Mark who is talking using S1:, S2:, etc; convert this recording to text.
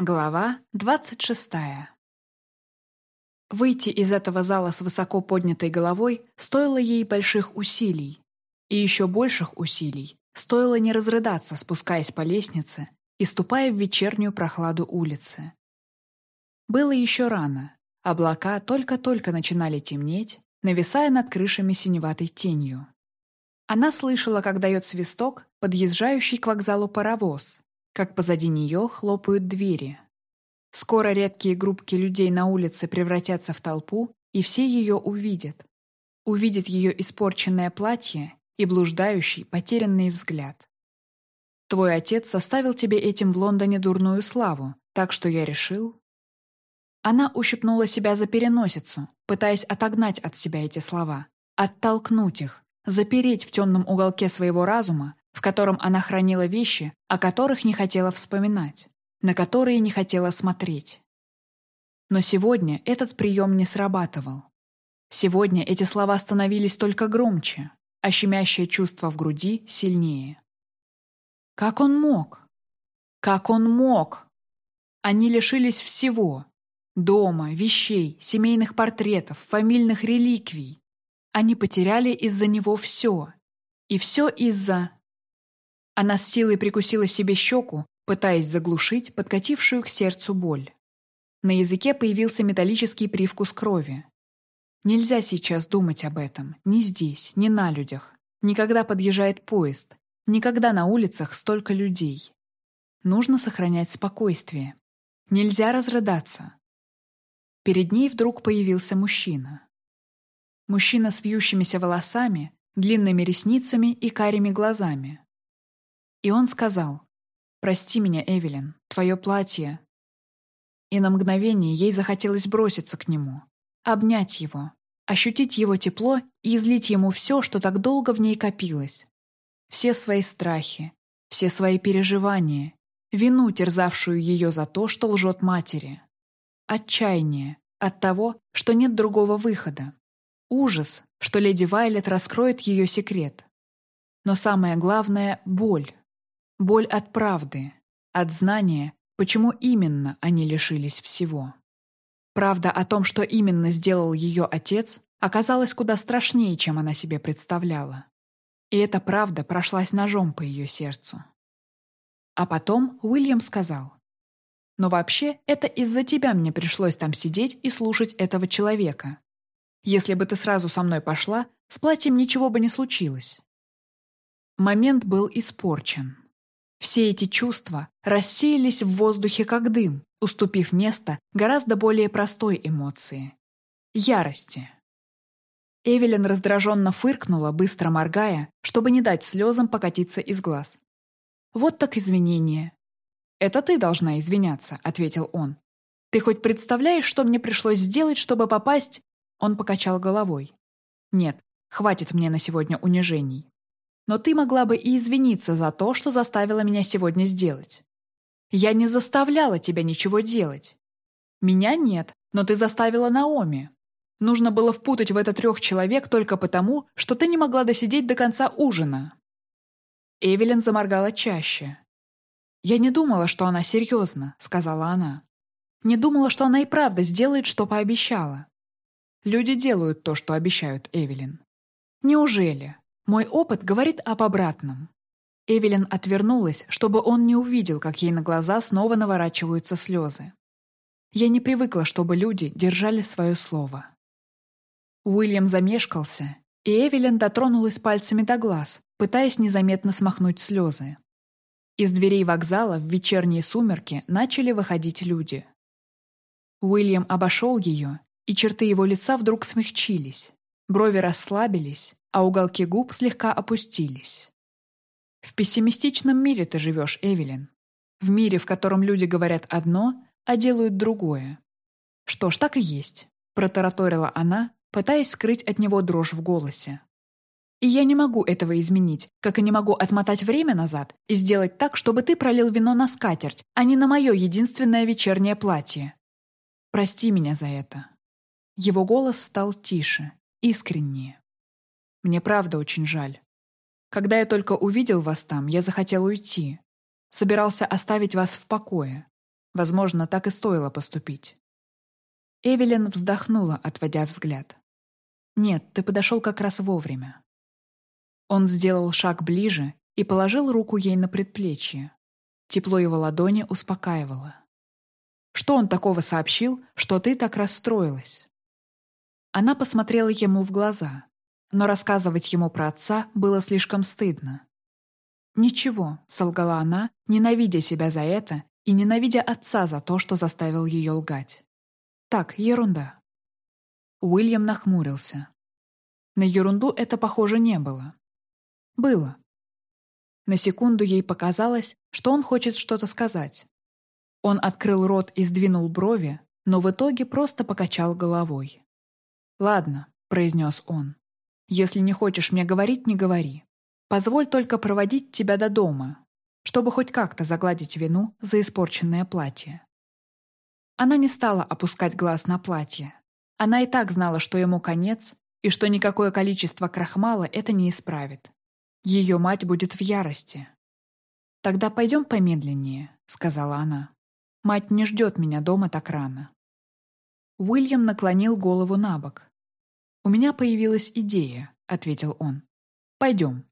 S1: Глава двадцать шестая. Выйти из этого зала с высоко поднятой головой стоило ей больших усилий. И еще больших усилий стоило не разрыдаться, спускаясь по лестнице и ступая в вечернюю прохладу улицы. Было еще рано. Облака только-только начинали темнеть, нависая над крышами синеватой тенью. Она слышала, как дает свисток, подъезжающий к вокзалу паровоз, как позади нее хлопают двери. Скоро редкие группки людей на улице превратятся в толпу, и все ее увидят. Увидят ее испорченное платье и блуждающий, потерянный взгляд. Твой отец составил тебе этим в Лондоне дурную славу, так что я решил... Она ущипнула себя за переносицу, пытаясь отогнать от себя эти слова, оттолкнуть их, запереть в темном уголке своего разума, в котором она хранила вещи, о которых не хотела вспоминать, на которые не хотела смотреть. Но сегодня этот прием не срабатывал. Сегодня эти слова становились только громче, а щемящее чувство в груди сильнее. Как он мог? Как он мог? Они лишились всего. Дома, вещей, семейных портретов, фамильных реликвий. Они потеряли из-за него все. И все из-за... Она с силой прикусила себе щеку, пытаясь заглушить подкатившую к сердцу боль. На языке появился металлический привкус крови. Нельзя сейчас думать об этом, ни здесь, ни на людях. Никогда подъезжает поезд, никогда на улицах столько людей. Нужно сохранять спокойствие. Нельзя разрыдаться. Перед ней вдруг появился мужчина. Мужчина с вьющимися волосами, длинными ресницами и карими глазами. И он сказал, «Прости меня, Эвелин, твое платье». И на мгновение ей захотелось броситься к нему, обнять его, ощутить его тепло и излить ему все, что так долго в ней копилось. Все свои страхи, все свои переживания, вину, терзавшую ее за то, что лжет матери. Отчаяние от того, что нет другого выхода. Ужас, что леди Вайлет раскроет ее секрет. Но самое главное — боль. Боль от правды, от знания, почему именно они лишились всего. Правда о том, что именно сделал ее отец, оказалась куда страшнее, чем она себе представляла. И эта правда прошлась ножом по ее сердцу. А потом Уильям сказал, «Но вообще, это из-за тебя мне пришлось там сидеть и слушать этого человека. Если бы ты сразу со мной пошла, с платьем ничего бы не случилось». Момент был испорчен. Все эти чувства рассеялись в воздухе как дым, уступив место гораздо более простой эмоции — ярости. Эвелин раздраженно фыркнула, быстро моргая, чтобы не дать слезам покатиться из глаз. «Вот так извинения». «Это ты должна извиняться», — ответил он. «Ты хоть представляешь, что мне пришлось сделать, чтобы попасть...» Он покачал головой. «Нет, хватит мне на сегодня унижений но ты могла бы и извиниться за то, что заставила меня сегодня сделать. Я не заставляла тебя ничего делать. Меня нет, но ты заставила Наоми. Нужно было впутать в это трех человек только потому, что ты не могла досидеть до конца ужина. Эвелин заморгала чаще. «Я не думала, что она серьезна», — сказала она. «Не думала, что она и правда сделает, что пообещала». «Люди делают то, что обещают, Эвелин». «Неужели? Мой опыт говорит об обратном. Эвелин отвернулась, чтобы он не увидел, как ей на глаза снова наворачиваются слезы. Я не привыкла, чтобы люди держали свое слово. Уильям замешкался, и Эвелин дотронулась пальцами до глаз, пытаясь незаметно смахнуть слезы. Из дверей вокзала в вечерние сумерки начали выходить люди. Уильям обошел ее, и черты его лица вдруг смягчились. Брови расслабились, а уголки губ слегка опустились. В пессимистичном мире ты живешь, Эвелин. В мире, в котором люди говорят одно, а делают другое. Что ж, так и есть, протараторила она, пытаясь скрыть от него дрожь в голосе. И я не могу этого изменить, как и не могу отмотать время назад и сделать так, чтобы ты пролил вино на скатерть, а не на мое единственное вечернее платье. Прости меня за это. Его голос стал тише, искреннее. Мне правда очень жаль. Когда я только увидел вас там, я захотел уйти. Собирался оставить вас в покое. Возможно, так и стоило поступить. Эвелин вздохнула, отводя взгляд. «Нет, ты подошел как раз вовремя». Он сделал шаг ближе и положил руку ей на предплечье. Тепло его ладони успокаивало. «Что он такого сообщил, что ты так расстроилась?» Она посмотрела ему в глаза, но рассказывать ему про отца было слишком стыдно. «Ничего», — солгала она, ненавидя себя за это и ненавидя отца за то, что заставил ее лгать. «Так, ерунда». Уильям нахмурился. На ерунду это, похоже, не было. Было. На секунду ей показалось, что он хочет что-то сказать. Он открыл рот и сдвинул брови, но в итоге просто покачал головой. «Ладно», — произнес он. «Если не хочешь мне говорить, не говори. Позволь только проводить тебя до дома, чтобы хоть как-то загладить вину за испорченное платье». Она не стала опускать глаз на платье. Она и так знала, что ему конец, и что никакое количество крахмала это не исправит. Ее мать будет в ярости. «Тогда пойдем помедленнее», — сказала она. «Мать не ждет меня дома так рано». Уильям наклонил голову на бок. «У меня появилась идея», — ответил он. «Пойдем».